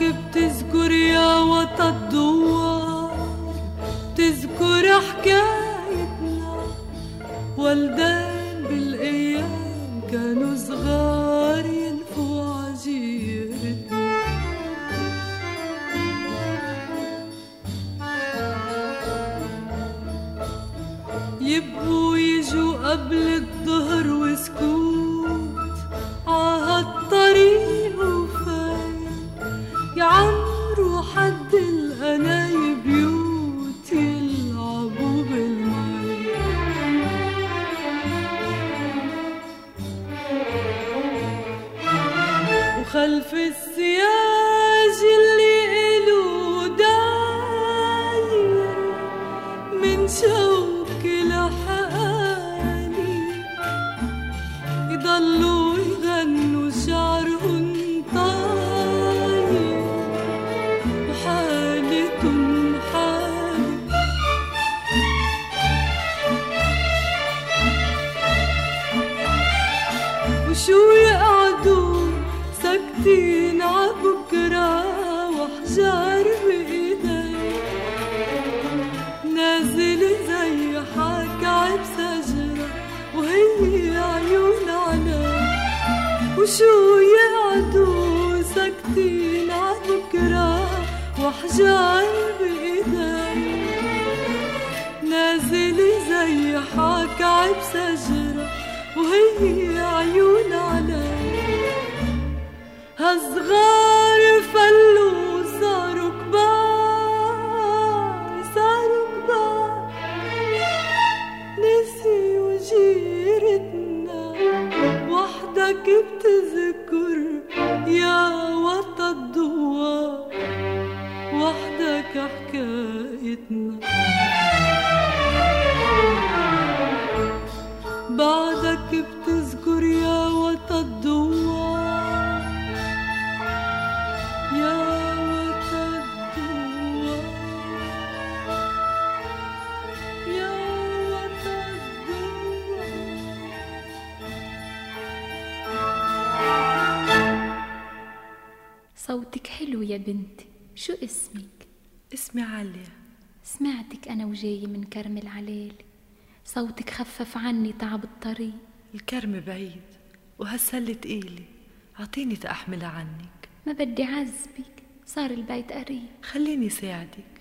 حضرتك بتذكر يا وطى الدوار بتذكر حكايتنا. والدين بالأيام كانوا صغار يلفوا عجيرتنا يبقوا يجوا قبل الظهر وسكون وخلف السياج اللي إله داير من شوك لحقاني يضلوا يغنوا شعرهم طاير وشو يقعدوا ساكتين عبكرة وحجار بإيدي نازل زي حكى بسجرة وهي عيون على وشو يقعدوا ساكتين عبكرة وحجار بإيدي نازل زي حكى بسجرة وهي هالصغار فلوا صاروا كبار صاروا كبار. نسيوا جيرتنا وحدك بتذكر صوتك حلو يا بنتي شو اسمك؟ اسمي عليا سمعتك أنا وجاية من كرم العليل. صوتك خفف عني تعب الطريق. الكرم بعيد وهالسلة تقيلة عطيني تأحملها عنك. ما بدي عذبك صار البيت قريب. خليني ساعدك.